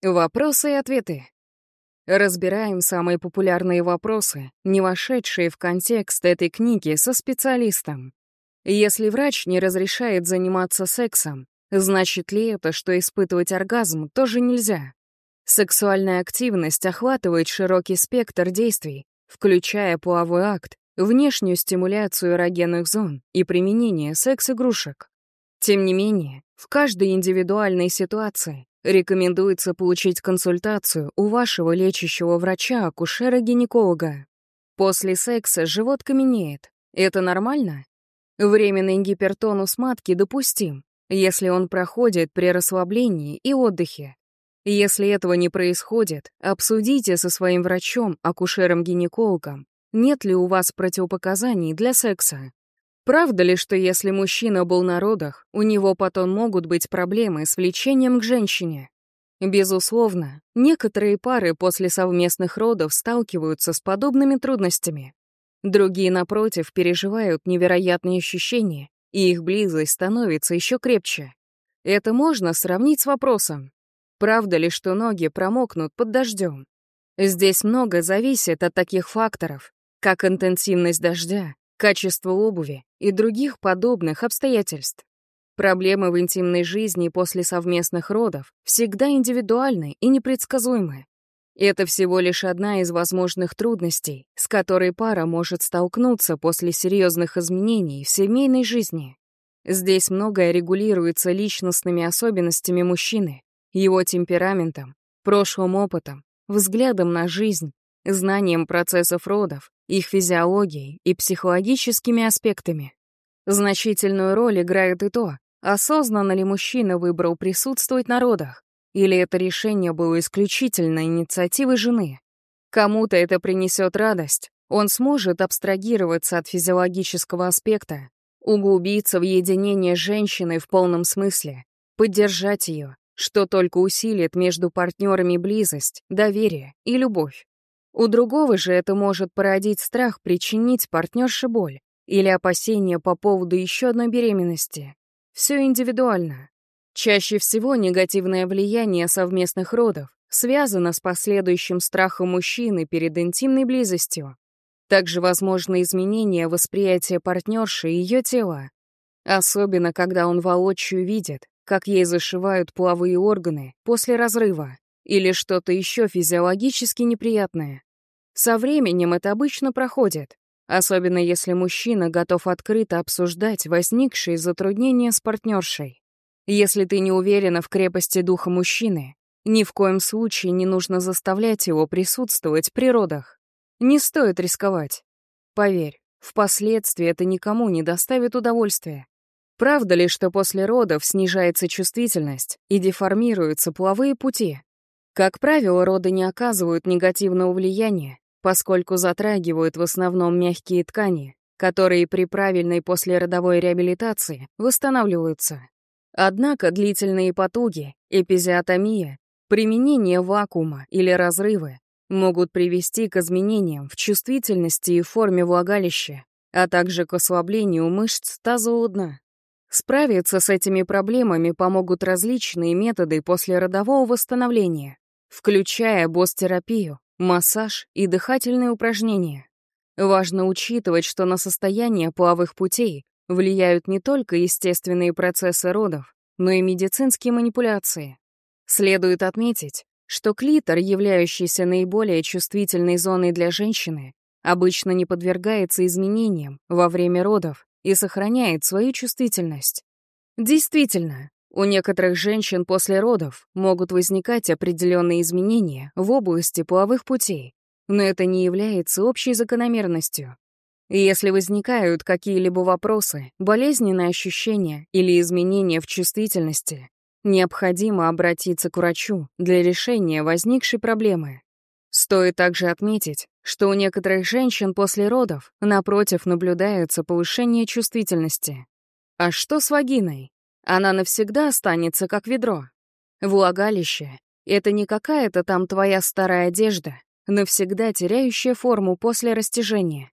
Вопросы и ответы. Разбираем самые популярные вопросы, не вошедшие в контекст этой книги со специалистом. Если врач не разрешает заниматься сексом, значит ли это, что испытывать оргазм тоже нельзя? Сексуальная активность охватывает широкий спектр действий, включая половой акт, внешнюю стимуляцию эрогенных зон и применение секс-игрушек. Тем не менее, в каждой индивидуальной ситуации рекомендуется получить консультацию у вашего лечащего врача-акушера-гинеколога. После секса живот каменеет. Это нормально? Временный гипертонус матки допустим, если он проходит при расслаблении и отдыхе. Если этого не происходит, обсудите со своим врачом, акушером-гинекологом, нет ли у вас противопоказаний для секса. Правда ли, что если мужчина был на родах, у него потом могут быть проблемы с влечением к женщине? Безусловно, некоторые пары после совместных родов сталкиваются с подобными трудностями. Другие, напротив, переживают невероятные ощущения, и их близость становится еще крепче. Это можно сравнить с вопросом, правда ли, что ноги промокнут под дождем? Здесь много зависит от таких факторов, как интенсивность дождя, качество обуви и других подобных обстоятельств. Проблемы в интимной жизни после совместных родов всегда индивидуальны и непредсказуемы. Это всего лишь одна из возможных трудностей, с которой пара может столкнуться после серьезных изменений в семейной жизни. Здесь многое регулируется личностными особенностями мужчины, его темпераментом, прошлым опытом, взглядом на жизнь, знанием процессов родов, их физиологией и психологическими аспектами. Значительную роль играет и то, осознанно ли мужчина выбрал присутствовать на родах, или это решение было исключительно инициативой жены? Кому-то это принесет радость, он сможет абстрагироваться от физиологического аспекта, углубиться в единение с женщиной в полном смысле, поддержать ее, что только усилит между партнерами близость, доверие и любовь. У другого же это может породить страх причинить партнерше боль или опасения по поводу еще одной беременности. Все индивидуально. Чаще всего негативное влияние совместных родов связано с последующим страхом мужчины перед интимной близостью. Также возможны изменения восприятия партнерши и ее тела, особенно когда он воочию видит, как ей зашивают половые органы после разрыва или что-то еще физиологически неприятное. Со временем это обычно проходит, особенно если мужчина готов открыто обсуждать возникшие затруднения с партнершей. Если ты не уверена в крепости духа мужчины, ни в коем случае не нужно заставлять его присутствовать при родах. Не стоит рисковать. Поверь, впоследствии это никому не доставит удовольствия. Правда ли, что после родов снижается чувствительность и деформируются половые пути? Как правило, роды не оказывают негативного влияния, поскольку затрагивают в основном мягкие ткани, которые при правильной послеродовой реабилитации восстанавливаются. Однако длительные потуги, эпизиотомия, применение вакуума или разрывы могут привести к изменениям в чувствительности и форме влагалища, а также к ослаблению мышц тазового дна. Справиться с этими проблемами помогут различные методы послеродового восстановления, включая босс-терапию, массаж и дыхательные упражнения. Важно учитывать, что на состояние половых путей влияют не только естественные процессы родов, но и медицинские манипуляции. Следует отметить, что клитор, являющийся наиболее чувствительной зоной для женщины, обычно не подвергается изменениям во время родов и сохраняет свою чувствительность. Действительно, у некоторых женщин после родов могут возникать определенные изменения в области половых путей, но это не является общей закономерностью. Если возникают какие-либо вопросы, болезненные ощущения или изменения в чувствительности, необходимо обратиться к врачу для решения возникшей проблемы. Стоит также отметить, что у некоторых женщин после родов, напротив, наблюдается повышение чувствительности. А что с вагиной? Она навсегда останется как ведро. Влагалище — это не какая-то там твоя старая одежда, навсегда теряющая форму после растяжения.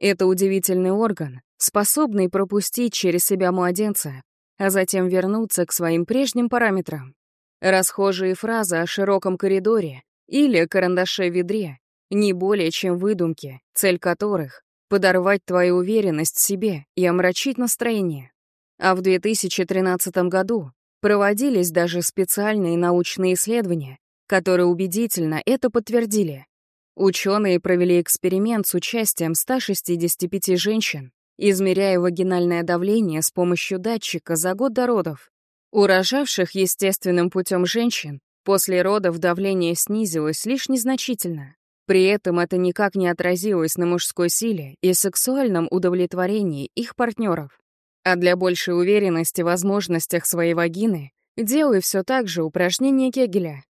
Это удивительный орган, способный пропустить через себя младенца, а затем вернуться к своим прежним параметрам. Расхожие фразы о широком коридоре или карандаше в ведре не более чем выдумки, цель которых — подорвать твою уверенность в себе и омрачить настроение. А в 2013 году проводились даже специальные научные исследования, которые убедительно это подтвердили. Ученые провели эксперимент с участием 165 женщин, измеряя вагинальное давление с помощью датчика за год до родов. У рожавших естественным путем женщин после родов давление снизилось лишь незначительно. При этом это никак не отразилось на мужской силе и сексуальном удовлетворении их партнеров. А для большей уверенности в возможностях своей вагины делай все так же упражнение Кегеля.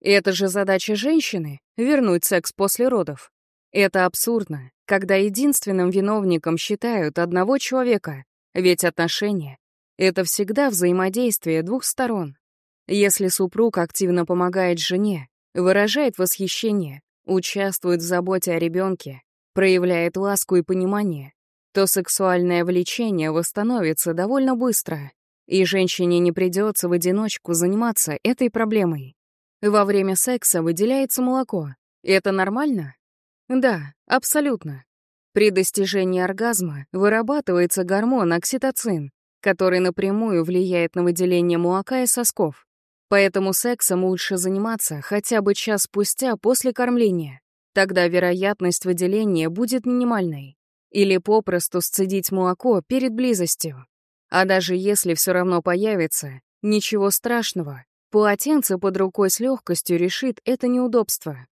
Это же задача женщины — вернуть секс после родов. Это абсурдно, когда единственным виновником считают одного человека, ведь отношения это всегда взаимодействие двух сторон. Если супруг активно помогает жене, выражает восхищение, участвует в заботе о ребенке, проявляет ласку и понимание, то сексуальное влечение восстановится довольно быстро, и женщине не придется в одиночку заниматься этой проблемой. Во время секса выделяется молоко. Это нормально? Да, абсолютно. При достижении оргазма вырабатывается гормон окситоцин, который напрямую влияет на выделение молока и сосков. Поэтому сексом лучше заниматься хотя бы час спустя после кормления. Тогда вероятность выделения будет минимальной. Или попросту сцедить молоко перед близостью. А даже если все равно появится, ничего страшного. Полотенце под рукой с легкостью решит это неудобство.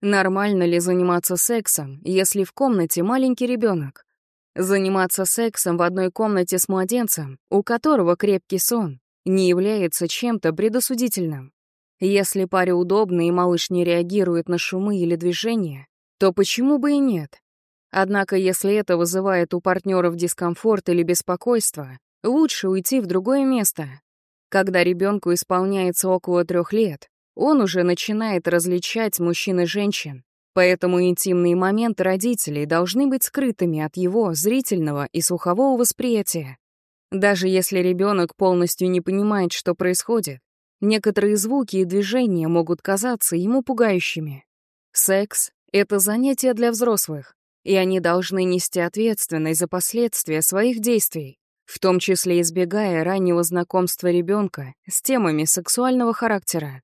Нормально ли заниматься сексом, если в комнате маленький ребенок? Заниматься сексом в одной комнате с младенцем, у которого крепкий сон, не является чем-то предосудительным. Если паре удобно и малыш не реагирует на шумы или движения, то почему бы и нет? Однако, если это вызывает у партнеров дискомфорт или беспокойство, лучше уйти в другое место. Когда ребенку исполняется около трех лет, он уже начинает различать мужчин и женщин, Поэтому интимные моменты родителей должны быть скрытыми от его зрительного и слухового восприятия. Даже если ребенок полностью не понимает, что происходит, некоторые звуки и движения могут казаться ему пугающими. Секс — это занятие для взрослых, и они должны нести ответственность за последствия своих действий, в том числе избегая раннего знакомства ребенка с темами сексуального характера.